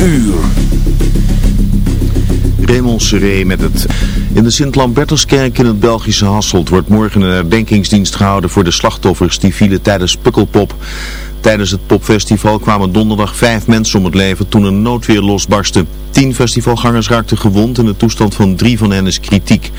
uur. Raymond Seré met het... In de Sint-Lambertuskerk in het Belgische Hasselt wordt morgen een herdenkingsdienst gehouden voor de slachtoffers die vielen tijdens Pukkelpop. Tijdens het popfestival kwamen donderdag vijf mensen om het leven toen een noodweer losbarstte. Tien festivalgangers raakten gewond en de toestand van drie van hen is kritiek.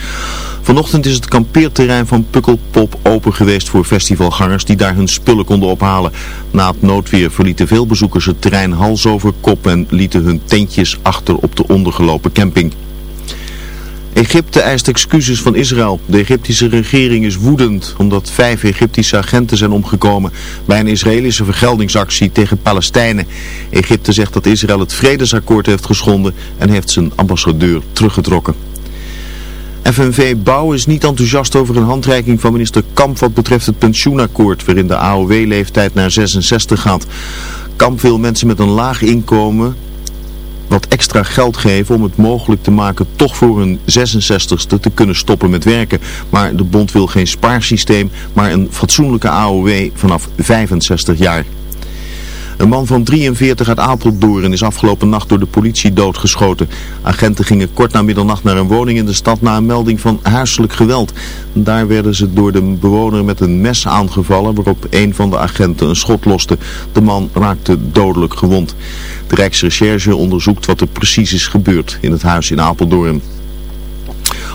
Vanochtend is het kampeerterrein van Pukkelpop open geweest voor festivalgangers die daar hun spullen konden ophalen. Na het noodweer verlieten veel bezoekers het terrein hals over kop en lieten hun tentjes achter op de ondergelopen camping. Egypte eist excuses van Israël. De Egyptische regering is woedend omdat vijf Egyptische agenten zijn omgekomen bij een Israëlische vergeldingsactie tegen Palestijnen. Egypte zegt dat Israël het vredesakkoord heeft geschonden en heeft zijn ambassadeur teruggetrokken. FNV Bouw is niet enthousiast over een handreiking van minister Kamp wat betreft het pensioenakkoord waarin de AOW-leeftijd naar 66 gaat. Kamp wil mensen met een laag inkomen wat extra geld geven om het mogelijk te maken toch voor hun 66ste te kunnen stoppen met werken. Maar de bond wil geen spaarsysteem, maar een fatsoenlijke AOW vanaf 65 jaar. Een man van 43 uit Apeldoorn is afgelopen nacht door de politie doodgeschoten. Agenten gingen kort na middernacht naar een woning in de stad na een melding van huiselijk geweld. Daar werden ze door de bewoner met een mes aangevallen waarop een van de agenten een schot loste. De man raakte dodelijk gewond. De Rijksrecherche onderzoekt wat er precies is gebeurd in het huis in Apeldoorn.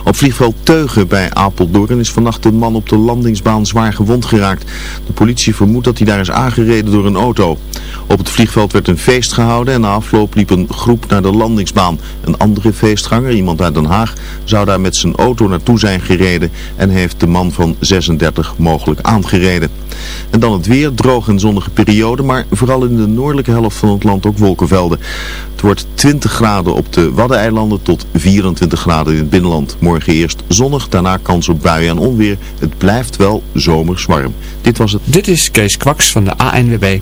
Op vliegveld Teugen bij Apeldoorn is vannacht een man op de landingsbaan zwaar gewond geraakt. De politie vermoedt dat hij daar is aangereden door een auto. Op het vliegveld werd een feest gehouden en na afloop liep een groep naar de landingsbaan. Een andere feestganger, iemand uit Den Haag, zou daar met zijn auto naartoe zijn gereden en heeft de man van 36 mogelijk aangereden. En dan het weer, droog en zonnige periode, maar vooral in de noordelijke helft van het land ook wolkenvelden. Wordt 20 graden op de Waddeneilanden tot 24 graden in het binnenland. Morgen eerst zonnig, daarna kans op buien en onweer. Het blijft wel zomers warm. Dit was het. Dit is Kees Kwaks van de ANWB.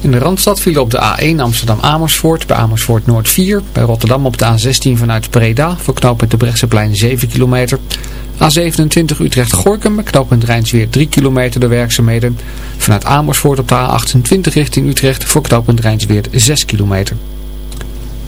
In de Randstad vielen op de A1 Amsterdam-Amersfoort, bij Amersfoort Noord 4, bij Rotterdam op de A16 vanuit Breda, voor knooppunt de Brechtseplein 7 kilometer. A27 Utrecht-Gorkum, bij knooppunt Rijnsweer 3 kilometer de werkzaamheden. Vanuit Amersfoort op de A28 richting Utrecht, voor knooppunt Rijnsweer 6 kilometer.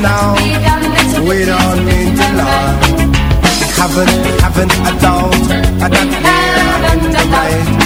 now. We don't need to lie. Haven't, haven't a doubt. I don't need a doubt.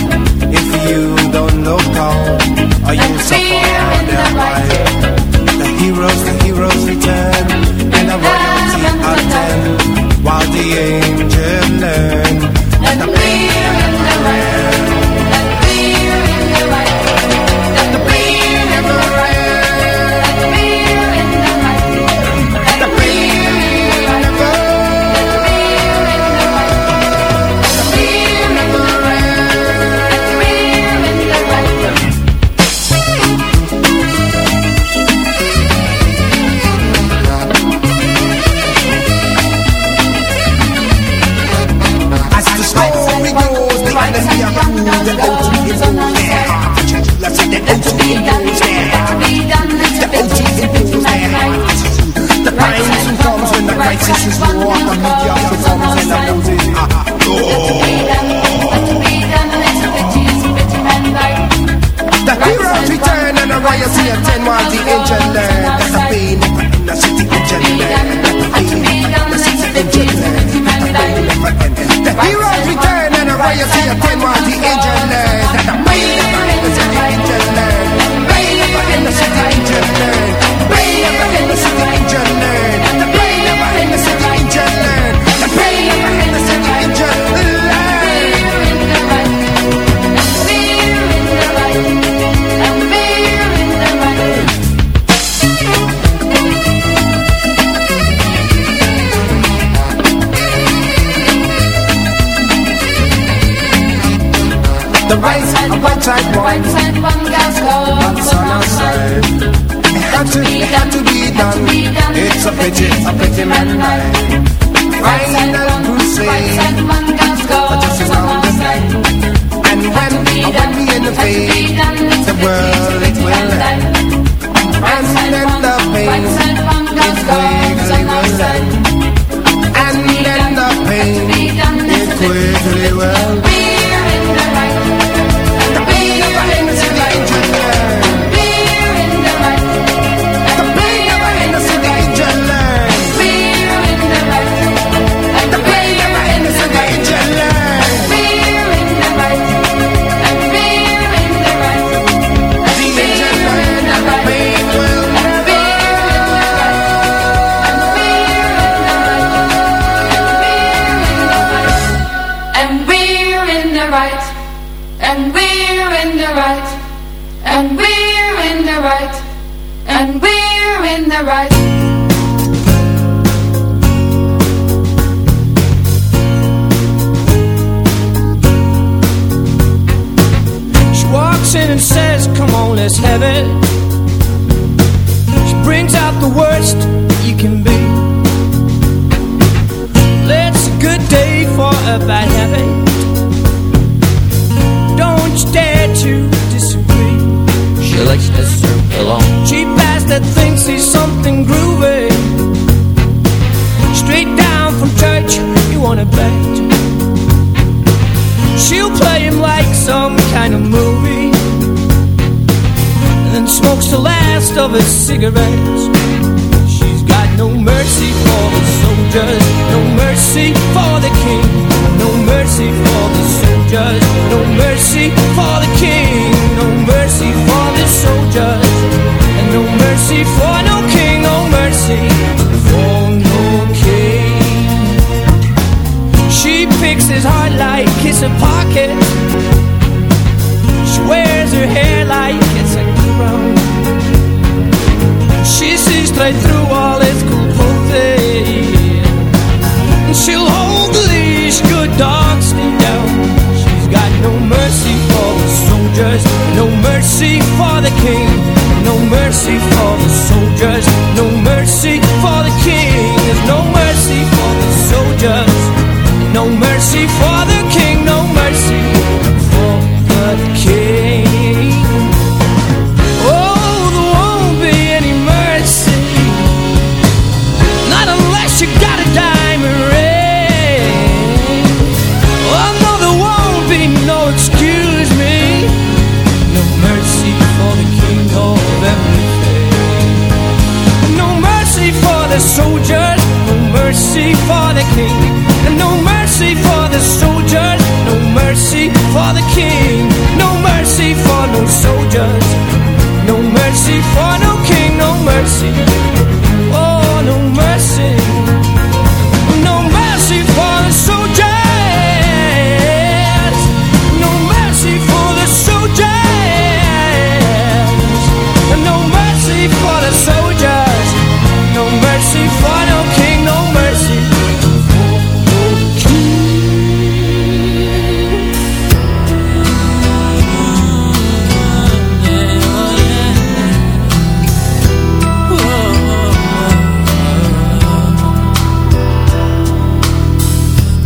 just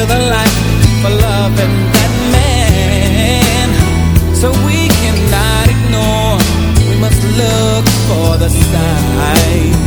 with a life for loving that man. So we cannot ignore, we must look for the signs.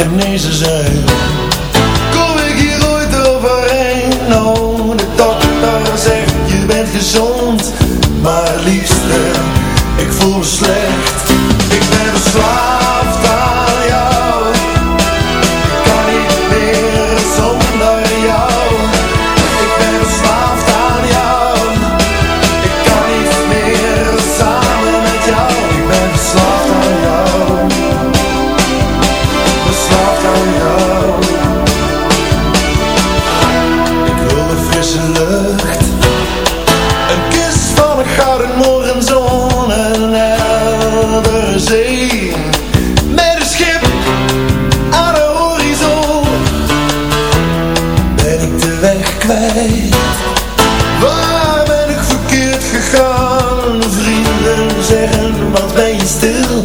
genezen zijn. Verslaafd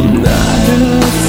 Is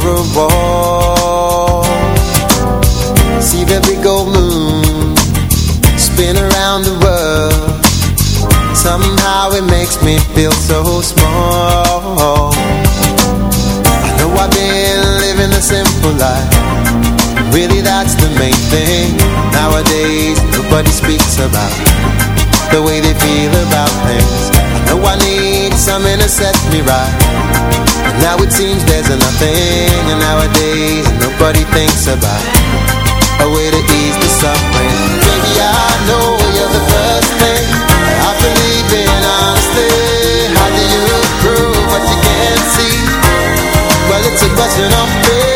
for a wall. See the big old moon spin around the world. Somehow it makes me feel so small. I know I've been living a simple life. Really, that's the main thing. Nowadays, nobody speaks about the way they feel about things. I know I need something set me right. And now it seems there's nothing. And nowadays, nobody thinks about a way to ease the suffering. Baby, I know you're the first thing I believe in honestly. How do you prove what you can't see? Well, it's a question of faith.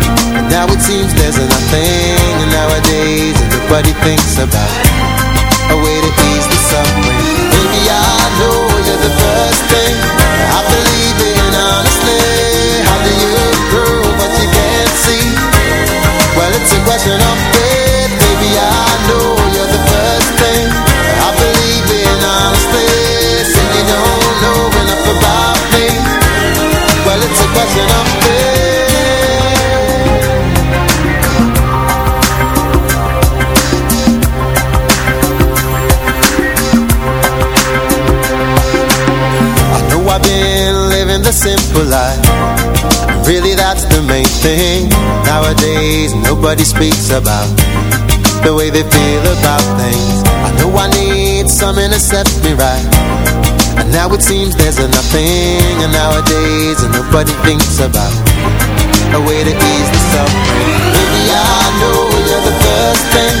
Now it seems there's nothing. And nowadays, nobody thinks about a way to ease the suffering. Baby, I know you're the first Nowadays, nobody speaks about the way they feel about things. I know I need something to set me right. And now it seems there's a nothing. And nowadays, nobody thinks about a way to ease the suffering. Maybe I know you're the first thing